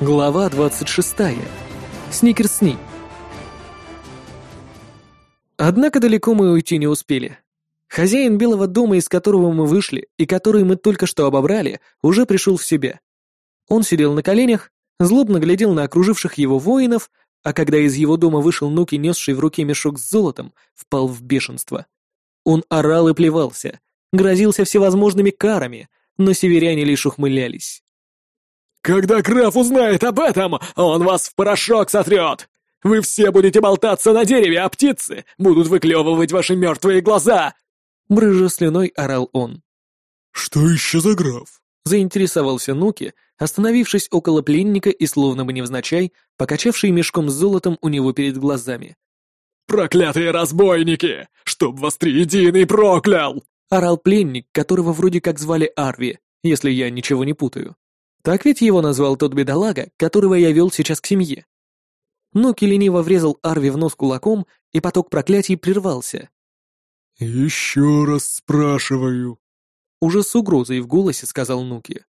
Глава 26. Сникерсни. Однако далеко мы уйти не успели. Хозяин Белого дома, из которого мы вышли, и который мы только что обобрали, уже пришел в себя. Он сидел на коленях, злобно глядел на окруживших его воинов, а когда из его дома вышел Нуки, несший в руке мешок с золотом, впал в бешенство. Он орал и плевался, грозился всевозможными карами, но северяне лишь ухмылялись. Когда граф узнает об этом, он вас в порошок сотрет! Вы все будете болтаться на дереве, а птицы будут выклевывать ваши мертвые глаза!» Брыжа слюной орал он. «Что еще за граф?» Заинтересовался Нуки, остановившись около пленника и словно бы невзначай, покачавший мешком с золотом у него перед глазами. «Проклятые разбойники! Чтоб вас триединый проклял!» Орал пленник, которого вроде как звали Арви, если я ничего не путаю. Так ведь его назвал тот бедолага, которого я вел сейчас к семье. Ноки лениво врезал Арви в нос кулаком, и поток проклятий прервался. «Еще раз спрашиваю», — уже с угрозой в голосе сказал Нуки.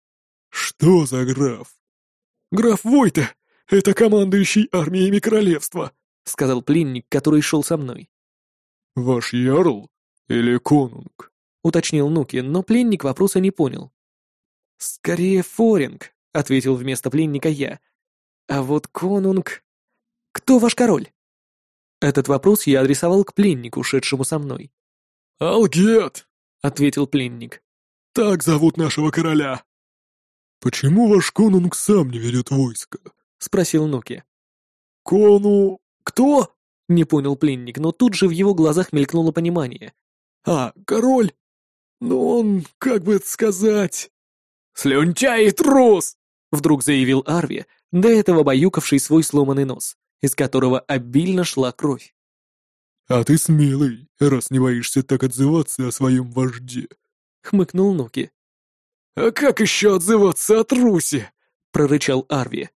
«Что за граф?» «Граф Войта! Это командующий армиями королевства!» — сказал пленник, который шел со мной. «Ваш ярл или конунг?» — уточнил Нуки, но пленник вопроса не понял. «Скорее Форинг», — ответил вместо пленника я. «А вот конунг...» «Кто ваш король?» Этот вопрос я адресовал к пленнику, шедшему со мной. «Алгет», — ответил пленник. «Так зовут нашего короля». «Почему ваш конунг сам не ведет войско?» — спросил Нуки. «Кону... кто?» — не понял пленник, но тут же в его глазах мелькнуло понимание. «А, король? Ну он, как бы это сказать...» «Слюнтяй и трус!» — вдруг заявил Арви, до этого баюкавший свой сломанный нос, из которого обильно шла кровь. «А ты смелый, раз не боишься так отзываться о своем вожде», — хмыкнул Нуки. «А как еще отзываться о трусе?» — прорычал Арви.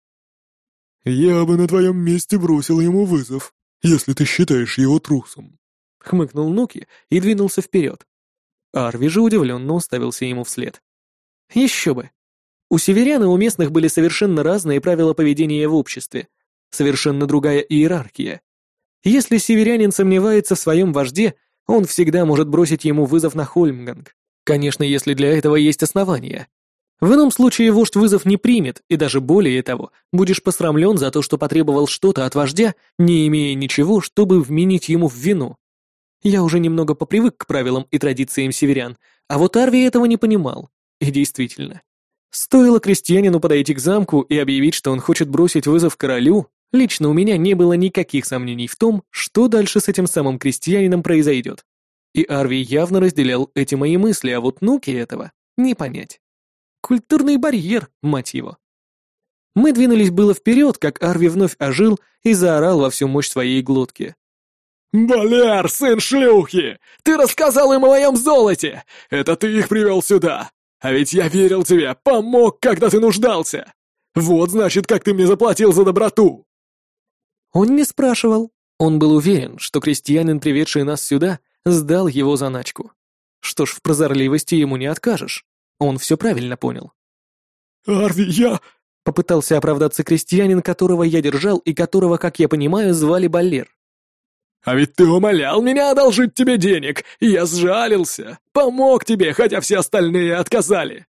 «Я бы на твоем месте бросил ему вызов, если ты считаешь его трусом», — хмыкнул Нуки и двинулся вперед. Арви же удивленно уставился ему вслед. Еще бы. У северян и у местных были совершенно разные правила поведения в обществе, совершенно другая иерархия. Если северянин сомневается в своем вожде, он всегда может бросить ему вызов на Хольмганг. Конечно, если для этого есть основания. В ином случае вождь вызов не примет, и даже более того, будешь посрамлен за то, что потребовал что-то от вождя, не имея ничего, чтобы вменить ему в вину. Я уже немного попривык к правилам и традициям северян, а вот Арви этого не понимал. И действительно, стоило крестьянину подойти к замку и объявить, что он хочет бросить вызов королю, лично у меня не было никаких сомнений в том, что дальше с этим самым крестьянином произойдет. И Арви явно разделял эти мои мысли, а вот Нуки этого не понять. Культурный барьер, мать его. Мы двинулись было вперед, как Арви вновь ожил и заорал во всю мощь своей глотки. «Балер, сын шлюхи! Ты рассказал им о моем золоте! Это ты их привел сюда! А ведь я верил тебе, помог, когда ты нуждался! Вот, значит, как ты мне заплатил за доброту!» Он не спрашивал. Он был уверен, что крестьянин, приведший нас сюда, сдал его заначку. Что ж, в прозорливости ему не откажешь. Он все правильно понял. «Арви, я...» — попытался оправдаться крестьянин, которого я держал и которого, как я понимаю, звали Баллер. А ведь ты умолял меня одолжить тебе денег, и я сжалился, помог тебе, хотя все остальные отказали.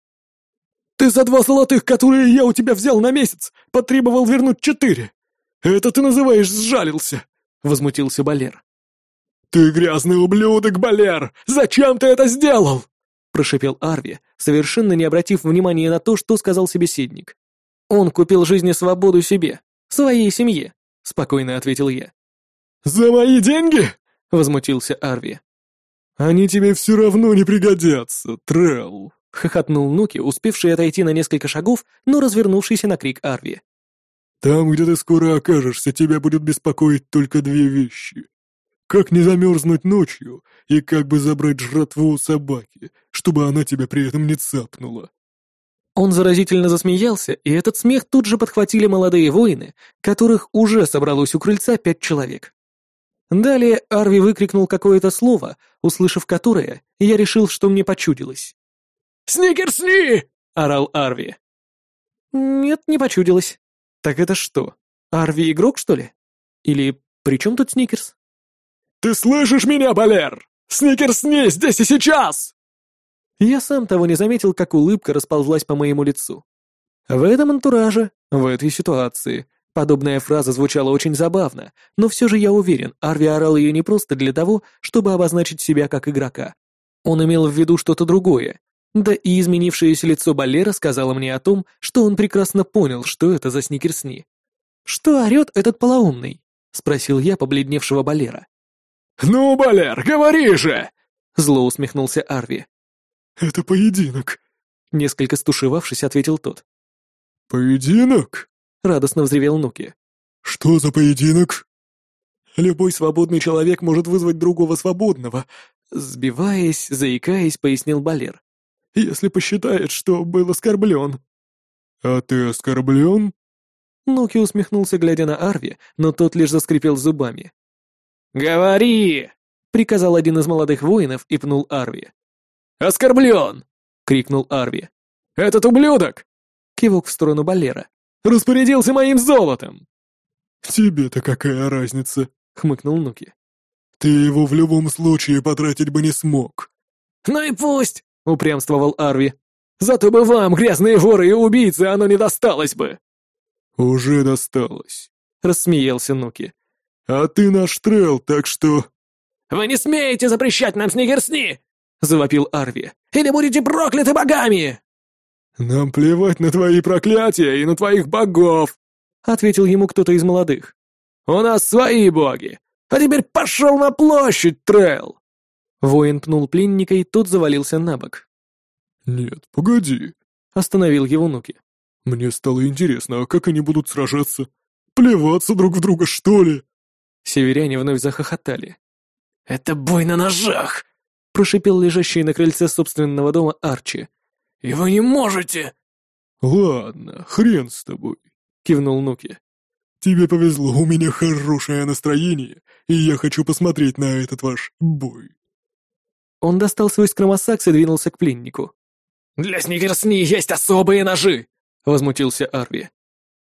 Ты за два золотых, которые я у тебя взял на месяц, потребовал вернуть четыре. Это ты называешь сжалился?» — возмутился Балер. «Ты грязный ублюдок, Балер! Зачем ты это сделал?» — прошепел Арви, совершенно не обратив внимания на то, что сказал собеседник. «Он купил жизнь свободу себе, своей семье», — спокойно ответил я. «За мои деньги?» — возмутился Арви. «Они тебе все равно не пригодятся, Трелл», — хохотнул Нуки, успевший отойти на несколько шагов, но развернувшийся на крик Арви. «Там, где ты скоро окажешься, тебя будет беспокоить только две вещи. Как не замерзнуть ночью и как бы забрать жратву у собаки, чтобы она тебя при этом не цапнула». Он заразительно засмеялся, и этот смех тут же подхватили молодые воины, которых уже собралось у крыльца пять человек. Далее Арви выкрикнул какое-то слово, услышав которое, я решил, что мне почудилось. «Сникерсни!» — орал Арви. «Нет, не почудилось», Так это что, Арви игрок, что ли? Или при чем тут Сникерс? «Ты слышишь меня, Балер? Сникерс не здесь и сейчас!» Я сам того не заметил, как улыбка расползлась по моему лицу. В этом антураже, в этой ситуации, подобная фраза звучала очень забавно, но все же я уверен, Арви орал ее не просто для того, чтобы обозначить себя как игрока. Он имел в виду что-то другое, да и изменившееся лицо Балера сказало мне о том, что он прекрасно понял, что это за сникерсни. «Что орет этот полоумный?» — спросил я побледневшего Балера. «Ну, Балер, говори же!» — зло усмехнулся Арви. «Это поединок», — несколько стушевавшись, ответил тот. «Поединок?» — радостно взревел Нуки. «Что за поединок?» «Любой свободный человек может вызвать другого свободного», — сбиваясь, заикаясь, пояснил Балер. «Если посчитает, что был оскорблен». «А ты оскорблен?» Нуки усмехнулся, глядя на Арви, но тот лишь заскрипел зубами. «Говори!» — приказал один из молодых воинов и пнул Арви. «Оскорблен!» — крикнул Арви. «Этот ублюдок!» — кивок в сторону Балера. «Распорядился моим золотом!» «Тебе-то какая разница?» — хмыкнул Нуки. «Ты его в любом случае потратить бы не смог». «Ну и пусть!» — упрямствовал Арви. «Зато бы вам, грязные воры и убийцы, оно не досталось бы!» «Уже досталось», — рассмеялся Нуки. «А ты наш трел, так что...» «Вы не смеете запрещать нам снегерсни!» — завопил Арви. «Или будете прокляты богами!» «Нам плевать на твои проклятия и на твоих богов!» — ответил ему кто-то из молодых. «У нас свои боги! А теперь пошел на площадь, Трел!» Воин пнул пленника, и тот завалился на бок. «Нет, погоди», — остановил его Нуки. «Мне стало интересно, а как они будут сражаться? Плеваться друг в друга, что ли?» Северяне вновь захохотали. «Это бой на ножах!» — прошипел лежащий на крыльце собственного дома Арчи. «И вы не можете!» «Ладно, хрен с тобой», — кивнул Нуки. «Тебе повезло, у меня хорошее настроение, и я хочу посмотреть на этот ваш бой». Он достал свой скромосакс и двинулся к пленнику. «Для снегерсни есть особые ножи!» — возмутился Арви.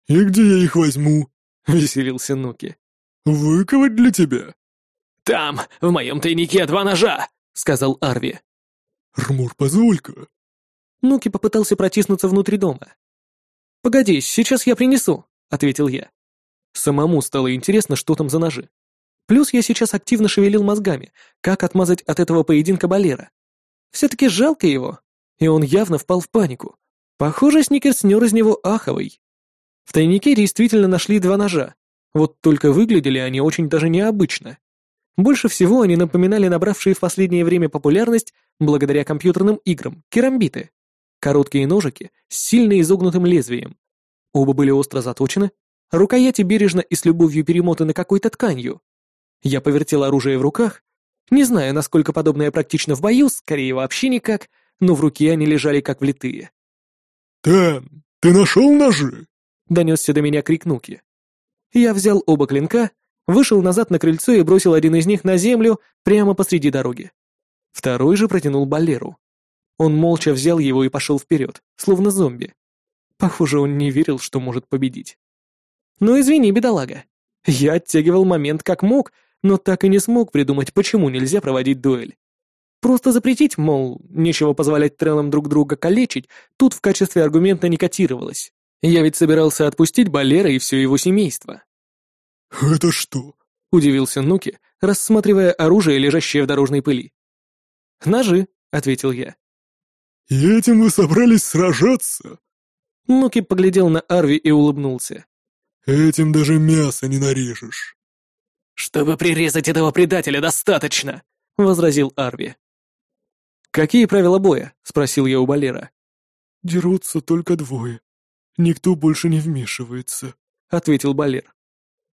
«И где я их возьму?» — веселился Нуки. «Выковать для тебя?» «Там, в моем тайнике, два ножа!» — сказал Арви. «Рмур, позволь-ка». Нуки попытался протиснуться внутрь дома. «Погоди, сейчас я принесу», — ответил я. Самому стало интересно, что там за ножи. Плюс я сейчас активно шевелил мозгами, как отмазать от этого поединка Балера. Все-таки жалко его, и он явно впал в панику. Похоже, Сникерс снер из него аховый. В тайнике действительно нашли два ножа, вот только выглядели они очень даже необычно. Больше всего они напоминали набравшие в последнее время популярность благодаря компьютерным играм керамбиты. Короткие ножики с сильно изогнутым лезвием. Оба были остро заточены, рукояти бережно и с любовью перемотаны какой-то тканью. Я повертел оружие в руках, не знаю, насколько подобное практично в бою, скорее вообще никак, но в руке они лежали как влитые. «Тан, ты нашел ножи?» — донесся до меня крик Нуки. Я взял оба клинка, вышел назад на крыльцо и бросил один из них на землю прямо посреди дороги. Второй же протянул Балеру. Он молча взял его и пошел вперед, словно зомби. Похоже, он не верил, что может победить. «Ну извини, бедолага. Я оттягивал момент как мог, но так и не смог придумать, почему нельзя проводить дуэль. Просто запретить, мол, нечего позволять трелам друг друга калечить, тут в качестве аргумента не котировалось. Я ведь собирался отпустить Балера и все его семейство. «Это что?» — удивился Нуки, рассматривая оружие, лежащее в дорожной пыли. «Ножи», — ответил я. «И этим вы собрались сражаться?» Нуки поглядел на Арви и улыбнулся. «Этим даже мясо не нарежешь». «Чтобы прирезать этого предателя, достаточно», — возразил Арви. «Какие правила боя?» — спросил я у Балера. «Дерутся только двое. «Никто больше не вмешивается», — ответил Балер.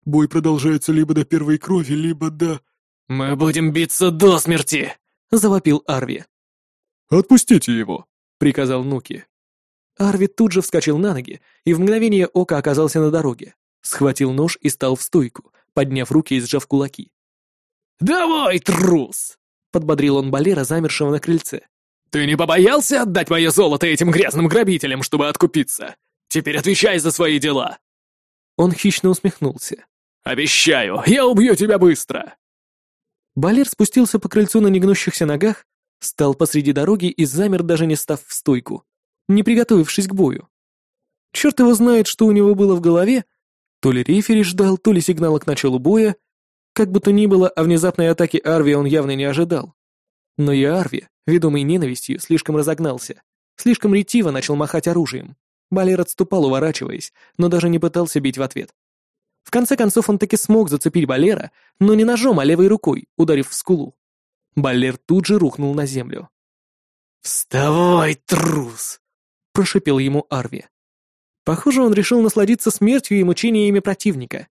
«Бой продолжается либо до первой крови, либо до...» «Мы будем биться до смерти!» — завопил Арви. «Отпустите его!» — приказал Нуки. Арви тут же вскочил на ноги и в мгновение ока оказался на дороге. Схватил нож и стал в стойку, подняв руки и сжав кулаки. «Давай, трус!» — подбодрил он Балера, замершего на крыльце. «Ты не побоялся отдать мое золото этим грязным грабителям, чтобы откупиться? Теперь отвечай за свои дела!» Он хищно усмехнулся. «Обещаю, я убью тебя быстро!» Балер спустился по крыльцу на негнущихся ногах, стал посреди дороги и замер, даже не став в стойку, не приготовившись к бою. Черт его знает, что у него было в голове, то ли рефери ждал, то ли сигнала к началу боя, как бы то ни было, о внезапной атаке Арви он явно не ожидал. Но и Арви, ведомый ненавистью, слишком разогнался, слишком ретиво начал махать оружием. Балер отступал, уворачиваясь, но даже не пытался бить в ответ. В конце концов он таки смог зацепить Балера, но не ножом, а левой рукой, ударив в скулу. Балер тут же рухнул на землю. «Вставай, трус!» — прошипел ему Арви. Похоже, он решил насладиться смертью и мучениями противника.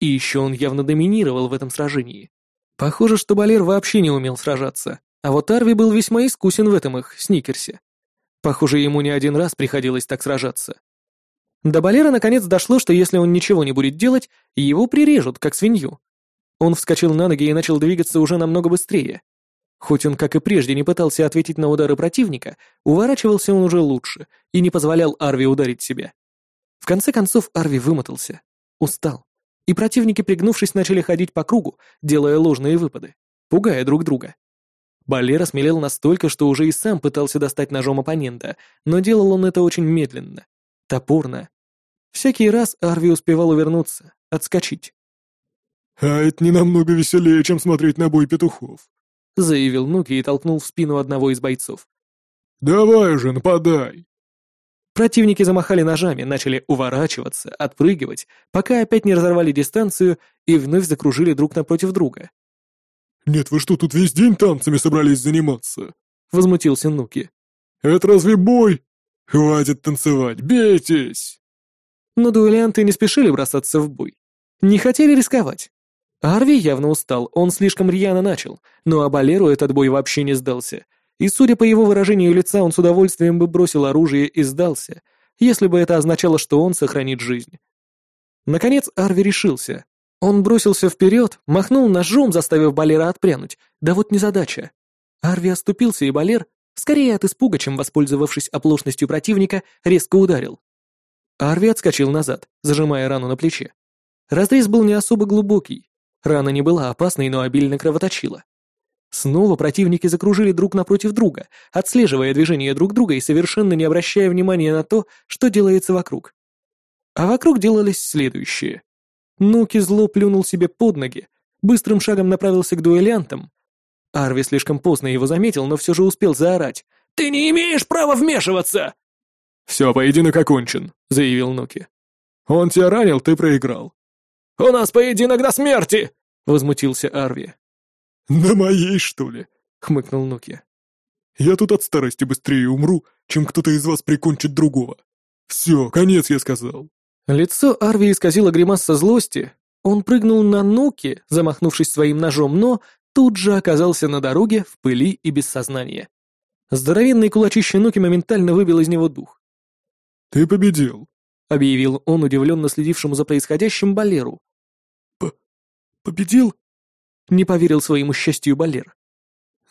И еще он явно доминировал в этом сражении. Похоже, что Балер вообще не умел сражаться, а вот Арви был весьма искусен в этом их сникерсе. Похоже, ему не один раз приходилось так сражаться. До Балера наконец дошло, что если он ничего не будет делать, его прирежут, как свинью. Он вскочил на ноги и начал двигаться уже намного быстрее. Хоть он, как и прежде, не пытался ответить на удары противника, уворачивался он уже лучше и не позволял Арви ударить себя. В конце концов Арви вымотался, устал, и противники, пригнувшись, начали ходить по кругу, делая ложные выпады, пугая друг друга. Балер смелел настолько, что уже и сам пытался достать ножом оппонента, но делал он это очень медленно, топорно. Всякий раз Арви успевал увернуться, отскочить. «А это не намного веселее, чем смотреть на бой петухов», — заявил Нуки и толкнул в спину одного из бойцов. «Давай же, нападай!» Противники замахали ножами, начали уворачиваться, отпрыгивать, пока опять не разорвали дистанцию и вновь закружили друг напротив друга. «Нет, вы что, тут весь день танцами собрались заниматься?» — возмутился Нуки. «Это разве бой? Хватит танцевать, бейтесь!» Но дуэлянты не спешили бросаться в бой. Не хотели рисковать. Арви явно устал, он слишком рьяно начал, но Абалеру этот бой вообще не сдался, и, судя по его выражению лица, он с удовольствием бы бросил оружие и сдался, если бы это означало, что он сохранит жизнь. Наконец Арви решился. Он бросился вперед, махнул ножом, заставив Балера отпрянуть. Да вот незадача. Арви оступился, и Балер, скорее от испуга, чем воспользовавшись оплошностью противника, резко ударил. Арви отскочил назад, зажимая рану на плече. Разрез был не особо глубокий. Рана не была опасной, но обильно кровоточила. Снова противники закружили друг напротив друга, отслеживая движения друг друга и совершенно не обращая внимания на то, что делается вокруг. А вокруг делались следующие. Нуки зло плюнул себе под ноги, быстрым шагом направился к дуэлянтам. Арви слишком поздно его заметил, но все же успел заорать. «Ты не имеешь права вмешиваться!» «Все, поединок окончен», — заявил Нуки. «Он тебя ранил, ты проиграл». «У нас поединок до смерти!» — возмутился Арви. «На моей, что ли?» — хмыкнул Нуки. «Я тут от старости быстрее умру, чем кто-то из вас прикончит другого. Все, конец, я сказал». Лицо Арви исказило гримаса злости. Он прыгнул на Нуки, замахнувшись своим ножом, но тут же оказался на дороге, в пыли и без сознания. Здоровенный кулачище Нуки моментально выбил из него дух. «Ты победил», — объявил он удивленно следившему за происходящим Балеру. П «Победил?» — не поверил своему счастью Балер.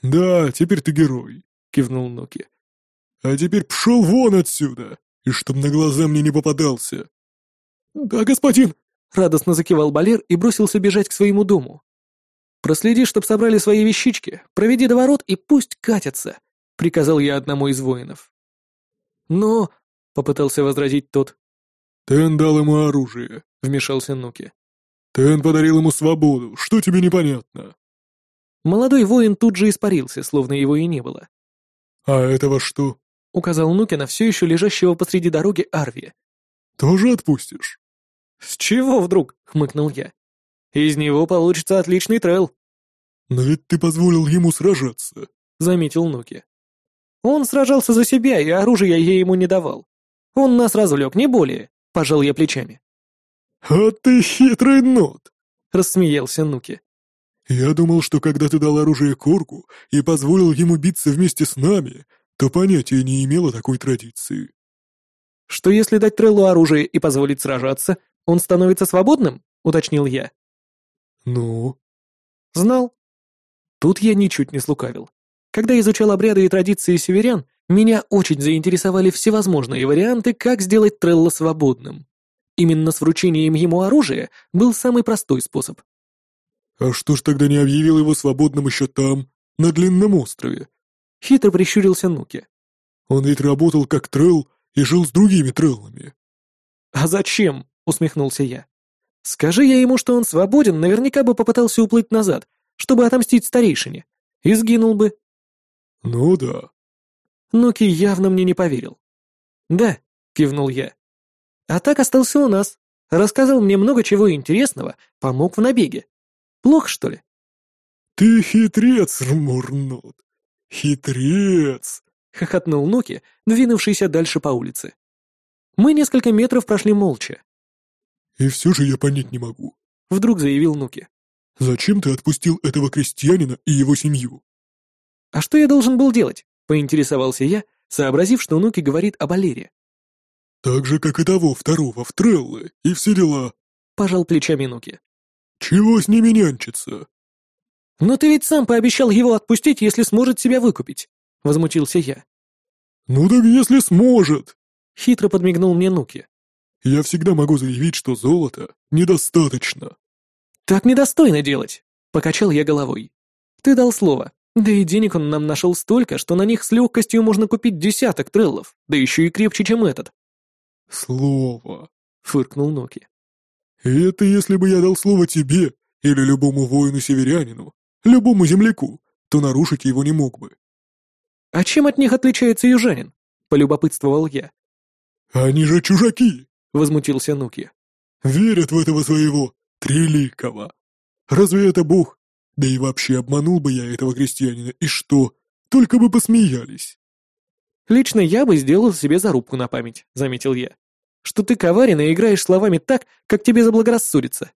«Да, теперь ты герой», — кивнул Ноки. «А теперь пшел вон отсюда, и чтоб на глаза мне не попадался». «Да, господин!» — радостно закивал Балер и бросился бежать к своему дому. «Проследи, чтоб собрали свои вещички, проведи до ворот и пусть катятся», — приказал я одному из воинов. «Но...» — попытался возразить тот. «Тен дал ему оружие», — вмешался Нуки. «Тен подарил ему свободу, что тебе непонятно?» Молодой воин тут же испарился, словно его и не было. «А этого что?» — указал Нуки на все еще лежащего посреди дороги Арви. «Тоже отпустишь?» «С чего вдруг?» — хмыкнул я. «Из него получится отличный трел». «Но ведь ты позволил ему сражаться», — заметил Нуки. «Он сражался за себя, и оружие я ему не давал. Он нас развлек, не более», — пожал я плечами. «А ты хитрый нот!» — рассмеялся Нуки. «Я думал, что когда ты дал оружие Корку и позволил ему биться вместе с нами, то понятия не имело такой традиции». «Что если дать Треллу оружие и позволить сражаться, он становится свободным?» — уточнил я. «Ну?» «Знал». Тут я ничуть не слукавил. Когда изучал обряды и традиции северян, меня очень заинтересовали всевозможные варианты, как сделать Трелла свободным. Именно с вручением ему оружия был самый простой способ. «А что ж тогда не объявил его свободным еще там, на Длинном острове?» Хитро прищурился Нуки. «Он ведь работал как трелл и жил с другими треллами». «А зачем?» — усмехнулся я. «Скажи я ему, что он свободен, наверняка бы попытался уплыть назад, чтобы отомстить старейшине. И сгинул бы». «Ну да». Нуки явно мне не поверил. «Да», — кивнул я. «А так остался у нас. Рассказал мне много чего интересного, помог в набеге. Плохо, что ли?» «Ты хитрец, Рмурнут. Хитрец!» — хохотнул Нуки, двинувшийся дальше по улице. Мы несколько метров прошли молча. «И все же я понять не могу», — вдруг заявил Нуки. «Зачем ты отпустил этого крестьянина и его семью?» «А что я должен был делать?» — поинтересовался я, сообразив, что Нуки говорит об Алере. «Так же, как и того второго в Треллы, и все дела», — пожал плечами Нуки. «Чего с ними нянчиться?» «Но ты ведь сам пообещал его отпустить, если сможет себя выкупить», — возмутился я. «Ну так если сможет!» — хитро подмигнул мне Нуки. «Я всегда могу заявить, что золота недостаточно». «Так недостойно делать», — покачал я головой. «Ты дал слово. Да и денег он нам нашел столько, что на них с легкостью можно купить десяток треллов, да еще и крепче, чем этот». «Слово», — фыркнул Ноки. «Это если бы я дал слово тебе или любому воину-северянину, любому земляку, то нарушить его не мог бы». «А чем от них отличается южанин?» — полюбопытствовал я. «Они же чужаки!» — возмутился Нуки. «Верят в этого своего триликого. Разве это бог? Да и вообще обманул бы я этого крестьянина, и что? Только бы посмеялись». «Лично я бы сделал себе зарубку на память», — заметил я. «Что ты коварен и играешь словами так, как тебе заблагорассудится.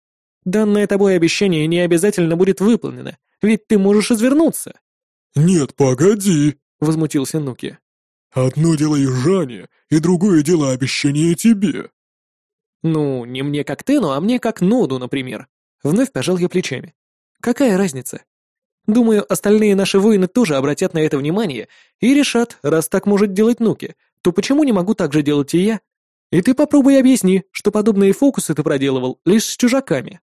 Данное тобой обещание не обязательно будет выполнено, ведь ты можешь извернуться». «Нет, погоди», — возмутился Нуки. «Одно дело южане, и другое дело обещание тебе». «Ну, не мне как Тену, а мне как Ноду, например». Вновь пожал я плечами. «Какая разница? Думаю, остальные наши воины тоже обратят на это внимание и решат, раз так может делать Нуки, то почему не могу так же делать и я? И ты попробуй объясни, что подобные фокусы ты проделывал лишь с чужаками».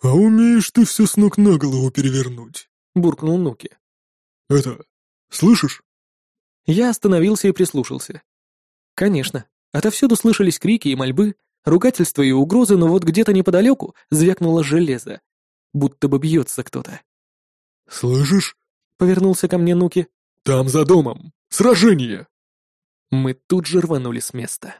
«А умеешь ты все с ног на голову перевернуть?» — буркнул Нуки. «Это... слышишь?» Я остановился и прислушался. Конечно, отовсюду слышались крики и мольбы, ругательства и угрозы, но вот где-то неподалеку звякнуло железо, будто бы бьется кто-то. «Слышишь?» — повернулся ко мне Нуки. «Там за домом! Сражение!» Мы тут же рванули с места.